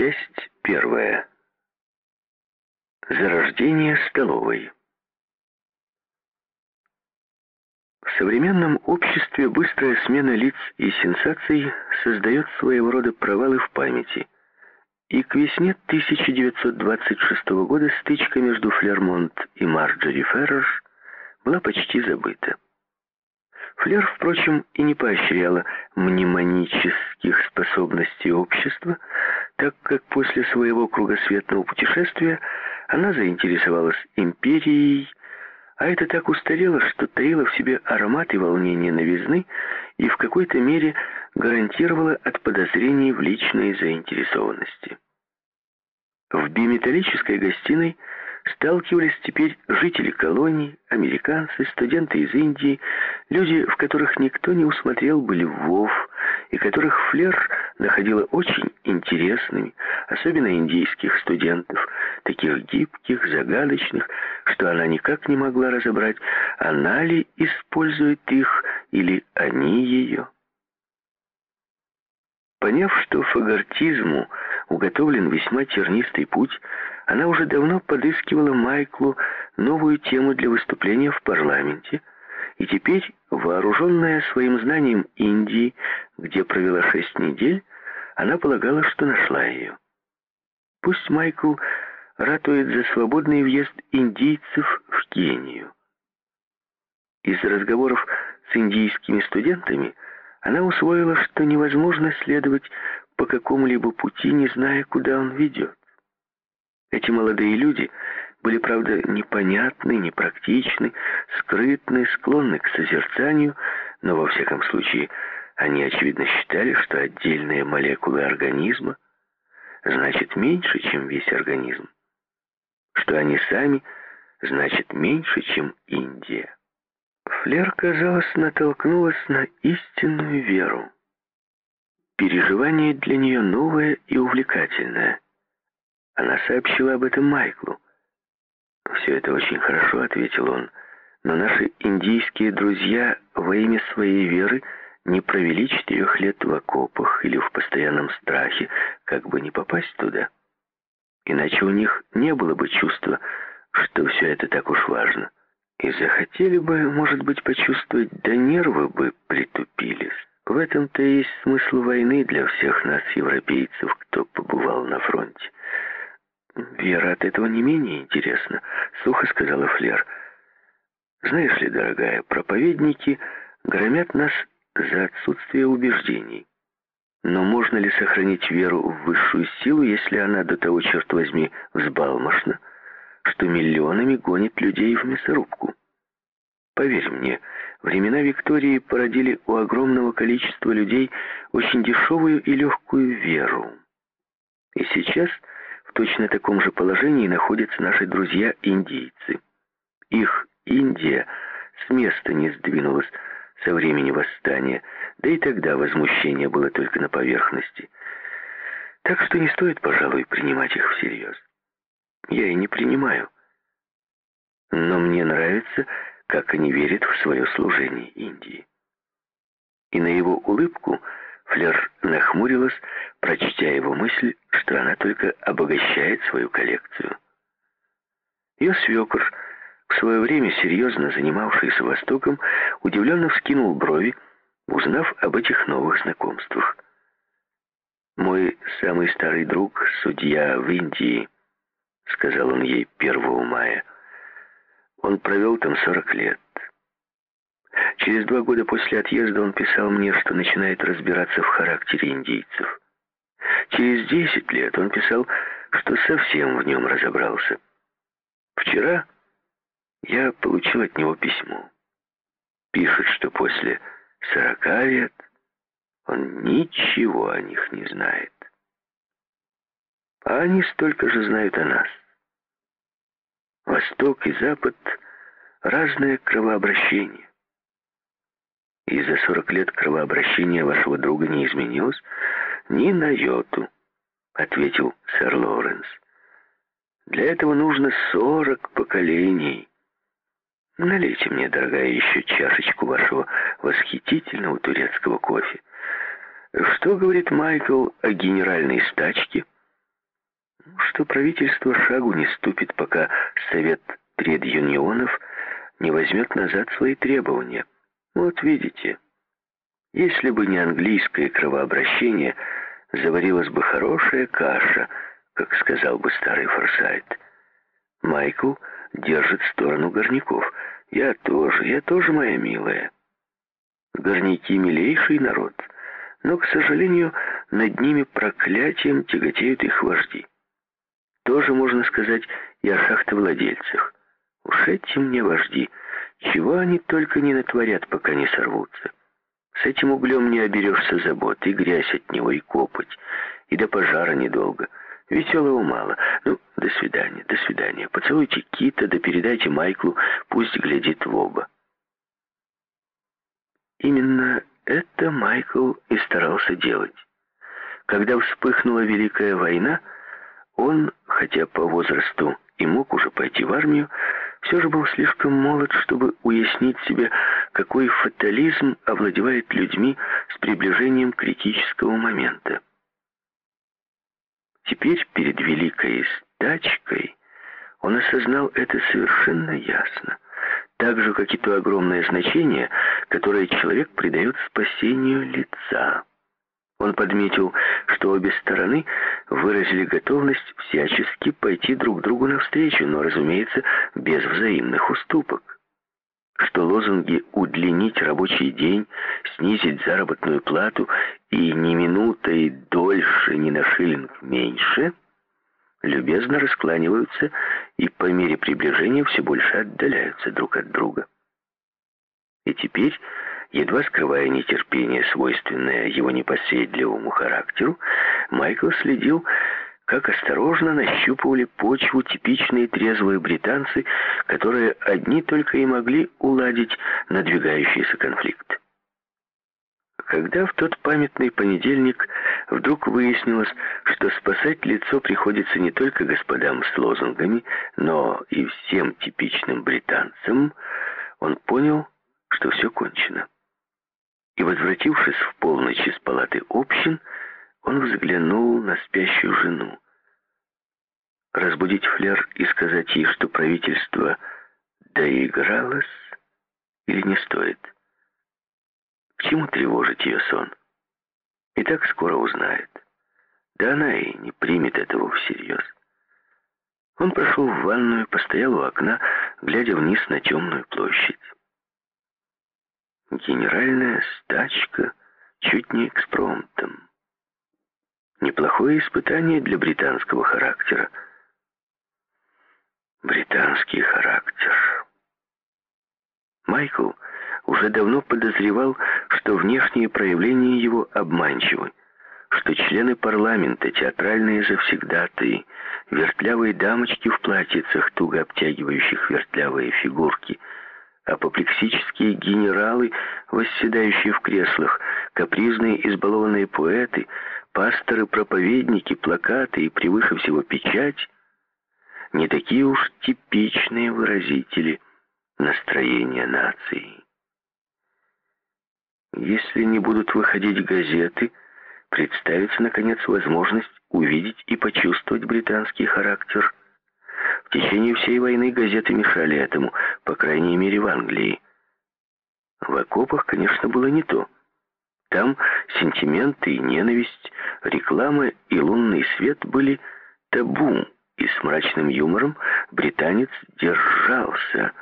Часть первая. Зарождение столовой. В современном обществе быстрая смена лиц и сенсаций создает своего рода провалы в памяти. И к весне 1926 года стычка между Флермонт и Марджори Феррерш была почти забыта. Флер, впрочем, и не поощряла мнемонических способностей общества, так как после своего кругосветного путешествия она заинтересовалась империей, а это так устарело, что таило в себе аромат и волнение новизны и в какой-то мере гарантировало от подозрений в личной заинтересованности. В биметаллической гостиной сталкивались теперь жители колоний, американцы, студенты из Индии, люди, в которых никто не усмотрел бы львов, и которых Флер находила очень интересными, особенно индийских студентов, таких гибких, загадочных, что она никак не могла разобрать, она ли использует их или они ее. Поняв, что фагортизму уготовлен весьма тернистый путь, она уже давно подыскивала Майклу новую тему для выступления в парламенте, и теперь, вооруженная своим знанием Индии, где провела шесть недель, она полагала, что нашла ее. Пусть Майкл ратует за свободный въезд индийцев в Кению. Из разговоров с индийскими студентами она усвоила, что невозможно следовать по какому-либо пути, не зная, куда он ведет. Эти молодые люди были, правда, непонятны, непрактичны, скрытны, склонны к созерцанию, но, во всяком случае, они, очевидно, считали, что отдельные молекулы организма значит меньше, чем весь организм, что они сами значит меньше, чем Индия. Флер, казалось, натолкнулась на истинную веру. Переживание для нее новое и увлекательное. Она сообщила об этом Майклу. «Все это очень хорошо», — ответил он, «но наши индийские друзья во имя своей веры не провели четырех лет в окопах или в постоянном страхе, как бы не попасть туда. Иначе у них не было бы чувства, что все это так уж важно. И захотели бы, может быть, почувствовать, да нервы бы притупились. В этом-то и есть смысл войны для всех нас, европейцев, кто побывал на фронте. «Вера от этого не менее интересна», — сухо сказала Флер. «Знаешь ли, дорогая, проповедники громят нас за отсутствие убеждений. Но можно ли сохранить веру в высшую силу, если она до того, черт возьми, взбалмошна, что миллионами гонит людей в мясорубку? Поверь мне, времена Виктории породили у огромного количества людей очень дешевую и легкую веру. И сейчас в точно таком же положении находятся наши друзья-индийцы. Их Индия с места не сдвинулась со времени восстания, да и тогда возмущение было только на поверхности. Так что не стоит, пожалуй, принимать их всерьез. Я и не принимаю. Но мне нравится, как они верят в свое служение Индии. И на его улыбку Флер нахмурилась, прочтя его мысль, что она только обогащает свою коллекцию. Ее свекр, в свое время серьезно занимавшийся Востоком, удивленно вскинул брови, узнав об этих новых знакомствах. «Мой самый старый друг, судья в Индии», — сказал он ей 1 мая. «Он провел там 40 лет. Через два года после отъезда он писал мне, что начинает разбираться в характере индийцев. Через десять лет он писал, что совсем в нем разобрался. Вчера я получил от него письмо. Пишет, что после сорока лет он ничего о них не знает. А они столько же знают о нас. Восток и Запад — разное кровообращение и за 40 лет кровообращение вашего друга не изменилось? Ни на йоту, ответил сэр Лоренс. Для этого нужно 40 поколений. Налейте мне, дорогая, еще чашечку вашего восхитительного турецкого кофе. Что говорит Майкл о генеральной стачке? что правительство шагу не ступит, пока Совет тред-юнионов не возьмет назад свои требования. Вот видите, если бы не английское кровообращение, заварилась бы хорошая каша, как сказал бы старый Форсайт. Майкл держит сторону горняков. Я тоже, я тоже, моя милая. Горняки — милейший народ, но, к сожалению, над ними проклятием тяготеют их вожди. Тоже можно сказать и о шахтовладельцах. Уж эти мне вожди, чего они только не натворят, пока не сорвутся. С этим углем не оберешься забот, и грязь от него, и копоть, и до пожара недолго. Веселого мало. Ну, до свидания, до свидания. Поцелуйте Кита, да передайте Майклу, пусть глядит в оба. Именно это Майкл и старался делать. Когда вспыхнула Великая война, он, хотя по возрасту и мог уже пойти в армию, все же был слишком молод, чтобы уяснить себе, какой фатализм овладевает людьми с приближением критического момента. Теперь перед великой стачкой он осознал это совершенно ясно, так же, как и то огромное значение, которое человек придает спасению лица. Он подметил, что обе стороны выразили готовность всячески пойти друг другу навстречу, но, разумеется, без взаимных уступок. Что лозунги «удлинить рабочий день», «снизить заработную плату» и «ни минутой дольше, ни на шиллинг меньше» любезно раскланиваются и по мере приближения все больше отдаляются друг от друга. И теперь Едва скрывая нетерпение, свойственное его непоседливому характеру, Майкл следил, как осторожно нащупывали почву типичные трезвые британцы, которые одни только и могли уладить надвигающийся конфликт. Когда в тот памятный понедельник вдруг выяснилось, что спасать лицо приходится не только господам с лозунгами, но и всем типичным британцам, он понял, что все кончено и, возвратившись в полночь из палаты общин, он взглянул на спящую жену. Разбудить Флер и сказать ей, что правительство доигралось или не стоит? К чему тревожить ее сон? И так скоро узнает. Да она и не примет этого всерьез. Он прошел в ванную, постоял у окна, глядя вниз на темную площадь. Генеральная стачка чуть не экспромтом. Неплохое испытание для британского характера. Британский характер. Майкл уже давно подозревал, что внешние проявления его обманчивы, что члены парламента, театральные завсегдатые, вертлявые дамочки в платьицах, туго обтягивающих вертлявые фигурки — апоплексические генералы, восседающие в креслах, капризные избалованные поэты, пасторы-проповедники, плакаты и превыше всего печать, не такие уж типичные выразители настроения нации. Если не будут выходить газеты, представится, наконец, возможность увидеть и почувствовать британский характер – в течение всей войны газеты мешали этому, по крайней мере в Англии. В окопах, конечно, было не то. Там сентименты и ненависть, реклама и лунный свет были табу, и с мрачным юмором британец держался,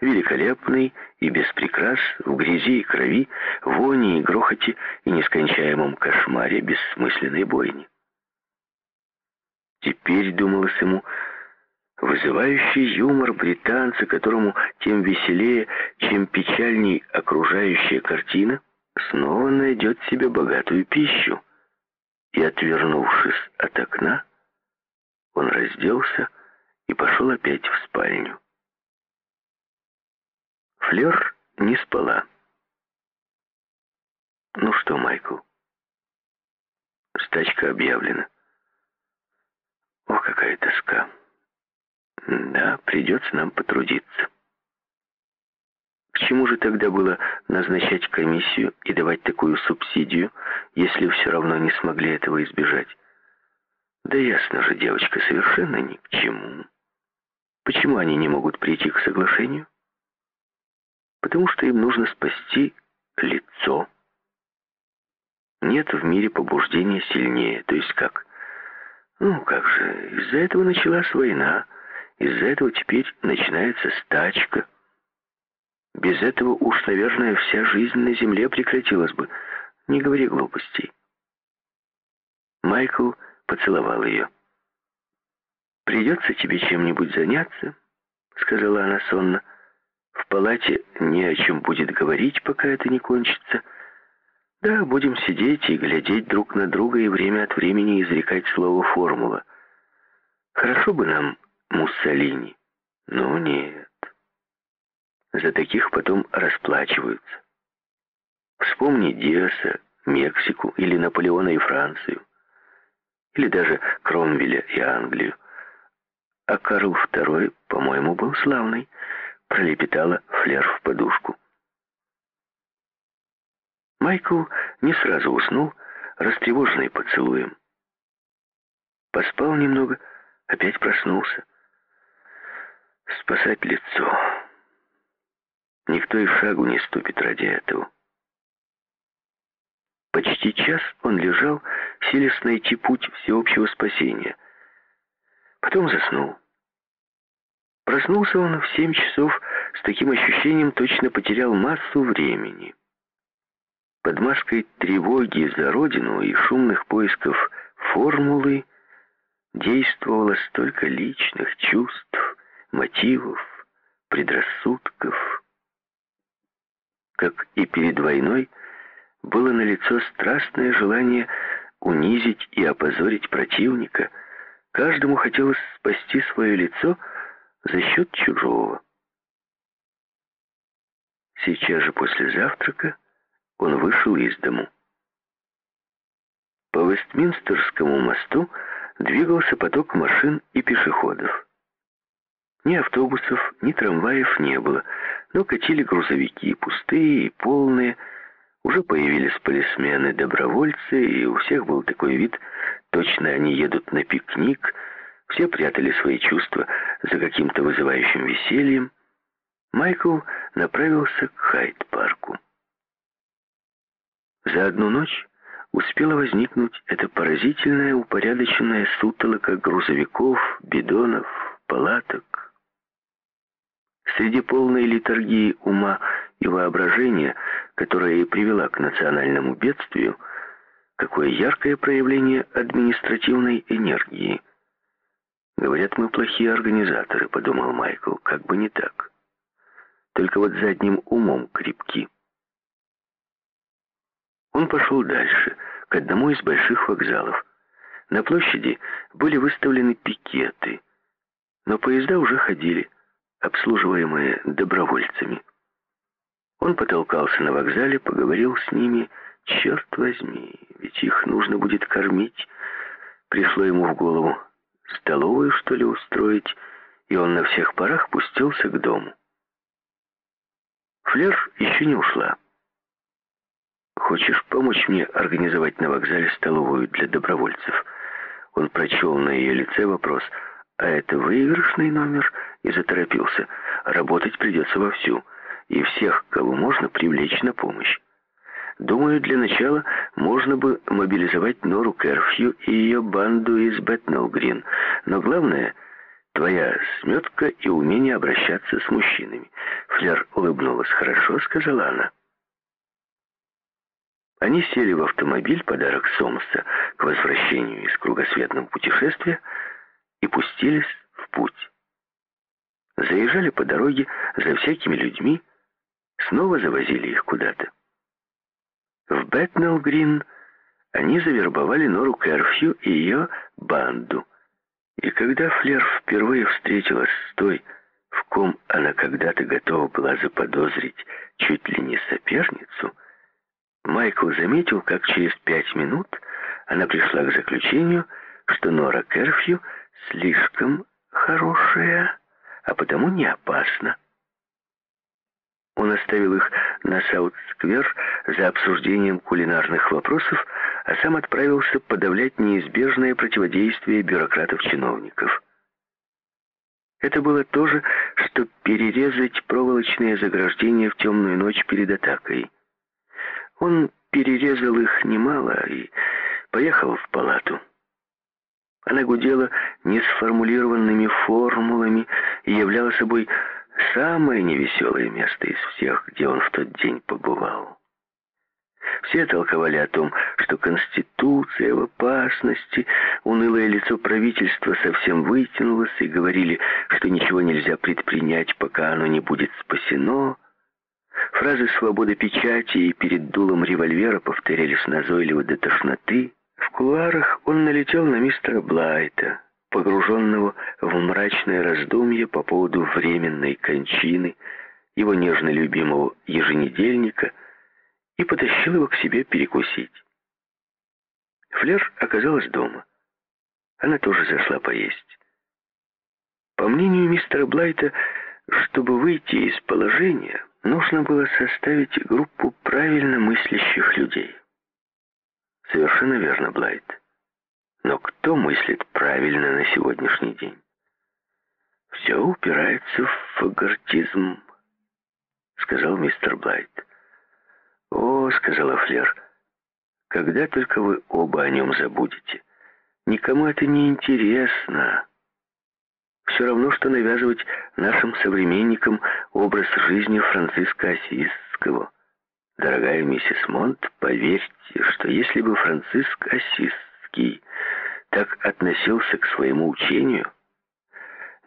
великолепный и без в грязи и крови, вони и грохоте и нескончаемом кошмаре бессмысленной бойни. Теперь, думалось ему, Вызывающий юмор британца, которому тем веселее, чем печальней окружающая картина, снова найдет себе богатую пищу. И, отвернувшись от окна, он разделся и пошел опять в спальню. Флёр не спала. «Ну что, Майкл?» Стачка объявлена. О, какая тоска! Да, придется нам потрудиться. К чему же тогда было назначать комиссию и давать такую субсидию, если все равно не смогли этого избежать? Да ясно же, девочка совершенно ни к чему. Почему они не могут прийти к соглашению? Потому что им нужно спасти лицо. Нет в мире побуждения сильнее. То есть как? Ну, как же, из-за этого началась война. Из-за этого теперь начинается стачка. Без этого уж, наверное, вся жизнь на земле прекратилась бы. Не говори глупостей. Майкл поцеловал ее. «Придется тебе чем-нибудь заняться», — сказала она сонно. «В палате не о чем будет говорить, пока это не кончится. Да, будем сидеть и глядеть друг на друга и время от времени изрекать слово «формула». Хорошо бы нам Муссолини, но нет. За таких потом расплачиваются. Вспомни Диаса, Мексику или Наполеона и Францию или даже Кромвеля и Англию. А Карл II, по-моему, был славный, пролепетала Флер в подушку. Майкл не сразу уснул, растревоженный поцелуем. Поспал немного, опять проснулся. Спасать лицо. Никто и шагу не ступит ради этого. Почти час он лежал, силясь найти путь всеобщего спасения. Потом заснул. Проснулся он в семь часов с таким ощущением, точно потерял массу времени. Под маской тревоги за родину и шумных поисков формулы действовало столько личных чувств, мотивов, предрассудков. Как и перед войной, было налицо страстное желание унизить и опозорить противника. Каждому хотелось спасти свое лицо за счет чужого. Сейчас же после завтрака он вышел из дому. По Вестминстерскому мосту двигался поток машин и пешеходов. Ни автобусов, ни трамваев не было, но катили грузовики, пустые и полные, уже появились полисмены-добровольцы, и у всех был такой вид, точно они едут на пикник. Все прятали свои чувства за каким-то вызывающим весельем. Майкл направился к Хайт-парку. За одну ночь успела возникнуть эта поразительная упорядоченная сутолока грузовиков, бидонов, палаток. Среди полной литургии ума и воображения которая и привела к национальному бедствию, какое яркое проявление административной энергии. «Говорят, мы плохие организаторы», — подумал Майкл, — «как бы не так. Только вот задним умом крепки». Он пошел дальше, к одному из больших вокзалов. На площади были выставлены пикеты, но поезда уже ходили, обслуживаемые добровольцами. Он потолкался на вокзале, поговорил с ними. Черт возьми, ведь их нужно будет кормить. Пришло ему в голову, столовую, что ли, устроить, и он на всех парах пустился к дому. Флер еще не ушла. «Хочешь помочь мне организовать на вокзале столовую для добровольцев?» Он прочел на ее лице вопрос «А это выигрышный номер?» И заторопился. «Работать придется вовсю» и всех, кого можно привлечь на помощь. Думаю, для начала можно бы мобилизовать Нору Керфью и ее банду из Бэтнелл-Грин, но главное — твоя сметка и умение обращаться с мужчинами. Флер улыбнулась. «Хорошо», — сказала она. Они сели в автомобиль, подарок Сомса к возвращению из кругосветного путешествия, и пустились в путь. Заезжали по дороге за всякими людьми, снова завозили их куда-то. В Бэтнелл-Грин они завербовали Нору Керфью и ее банду. И когда Флер впервые встретилась с той, в ком она когда-то готова была заподозрить чуть ли не соперницу, Майкл заметил, как через пять минут она пришла к заключению, что Нора Керфью слишком хорошая, а потому не опасна. Он оставил их на Саут-сквер за обсуждением кулинарных вопросов, а сам отправился подавлять неизбежное противодействие бюрократов-чиновников. Это было то же, что перерезать проволочные заграждения в темную ночь перед атакой. Он перерезал их немало и поехал в палату. Она гудела несформулированными формулами и являла собой самое невеселое место из всех, где он в тот день побывал. Все толковали о том, что Конституция в опасности, унылое лицо правительства совсем вытянулось, и говорили, что ничего нельзя предпринять, пока оно не будет спасено. Фразы «свобода печати» и «перед дулом револьвера» повторялись назойливо до тошноты. В кулуарах он налетел на мистера Блайта, погруженного в мрачное раздумье по поводу временной кончины его нежно любимого еженедельника и потащил его к себе перекусить. Флер оказалась дома. Она тоже зашла поесть. По мнению мистера Блайта, чтобы выйти из положения, нужно было составить группу правильно мыслящих людей. Совершенно верно, Блайт. Но кто мыслит правильно на сегодняшний день? Все упирается в фагортизм, сказал мистер Блайт. О, сказала Флер, когда только вы оба о нем забудете. Никому это не интересно. Все равно, что навязывать нашим современникам образ жизни Франциска Осиского. Дорогая миссис Монт, поверьте, что если бы Франциск Осисский так относился к своему учению,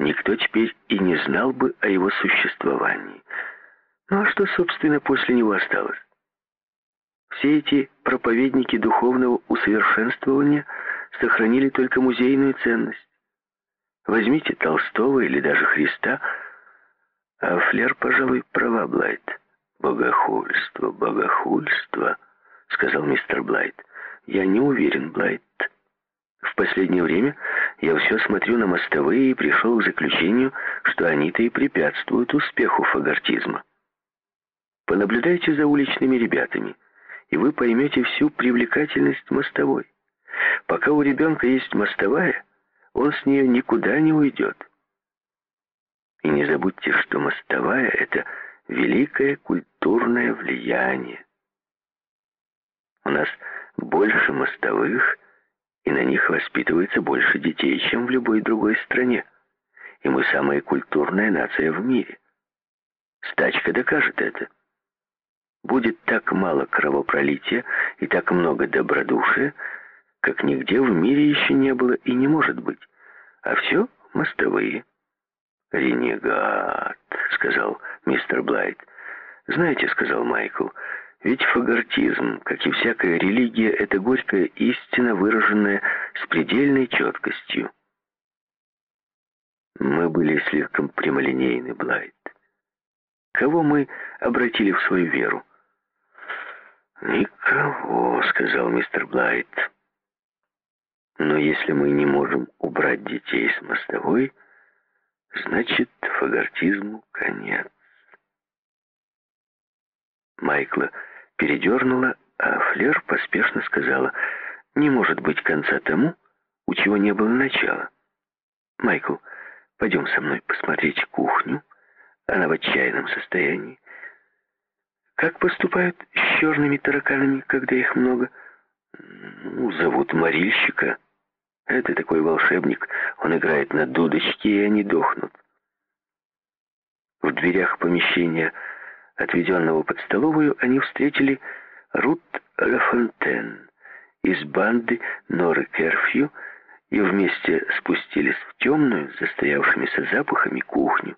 никто теперь и не знал бы о его существовании. Ну а что, собственно, после него осталось? Все эти проповедники духовного усовершенствования сохранили только музейную ценность. Возьмите Толстого или даже Христа, а Флер, пожалуй, права, Блайт. «Богохульство, богохульство», — сказал мистер Блайт. «Я не уверен, Блайт. В последнее время я все смотрю на мостовые и пришел к заключению, что они-то и препятствуют успеху фагортизма. Понаблюдайте за уличными ребятами, и вы поймете всю привлекательность мостовой. Пока у ребенка есть мостовая, он с нее никуда не уйдет. И не забудьте, что мостовая — это великое культурное влияние. У нас больше мостовых, и на них воспитывается больше детей, чем в любой другой стране. И мы самая культурная нация в мире. Стачка докажет это. Будет так мало кровопролития и так много добродушия, как нигде в мире еще не было и не может быть. А все мостовые. «Ренегат», — сказал мистер Блайт. «Знаете», — сказал Майкл, — «ведь фагортизм, как и всякая религия, это горькая истина, выраженная с предельной четкостью». Мы были слишком прямолинейны, Блайт. Кого мы обратили в свою веру? «Никого», — сказал мистер Блайт. «Но если мы не можем убрать детей с мостовой, значит, фагортизму конец». Майкла передернула, а Флер поспешно сказала, «Не может быть конца тому, у чего не было начала. Майкл, пойдем со мной посмотреть кухню. Она в отчаянном состоянии. Как поступают с черными тараканами, когда их много? Ну, зовут морильщика. Это такой волшебник. Он играет на дудочке, и они дохнут. В дверях помещения отведенного под столовую, они встретили Рут Лафонтен из банды Норы Керфью и вместе спустились в темную, застоявшимися запахами кухню.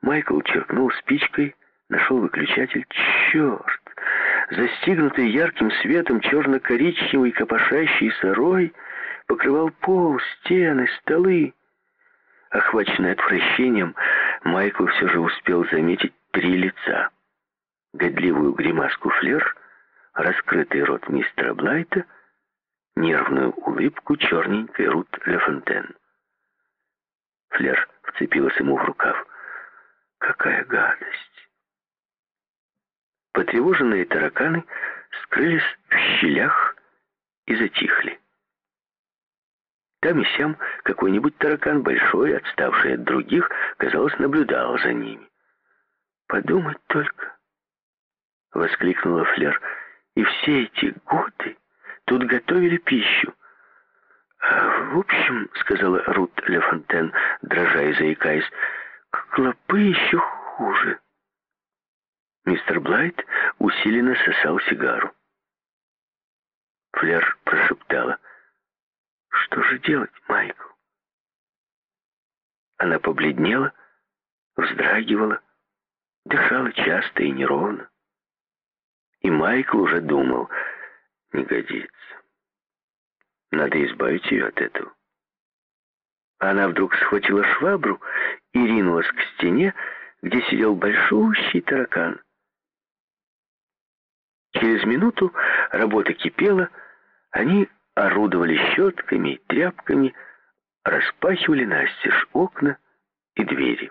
Майкл черкнул спичкой, нашел выключатель. Черт! Застигнутый ярким светом черно-коричневый копошащийся рой покрывал пол, стены, столы. Охваченный отвращением, Майкл все же успел заметить три лица годливую гримаску флер, раскрытый рот мистера Блайта, нервную улыбку черненькой Рут Лефонтен. Флер вцепилась ему в рукав. «Какая гадость!» потревоженные тараканы скрылись в щелях и затихли. Там и сям какой-нибудь таракан большой, отставший от других, казалось, наблюдал за ними. «Подумать только!» — воскликнула Флер. «И все эти годы тут готовили пищу. А, «В общем, — сказала Рут Лефонтен, дрожа и заикаясь, — клопы еще хуже». Мистер Блайт усиленно сосал сигару. Флер прошептала. «Что же делать, Майкл?» Она побледнела, вздрагивала, дышала часто и неровно. И Майкл уже думал, не годится. Надо избавить ее от этого. Она вдруг схватила швабру и ринулась к стене, где сидел большущий таракан. Через минуту работа кипела, они орудовали щетками и тряпками, распахивали настежь окна и двери.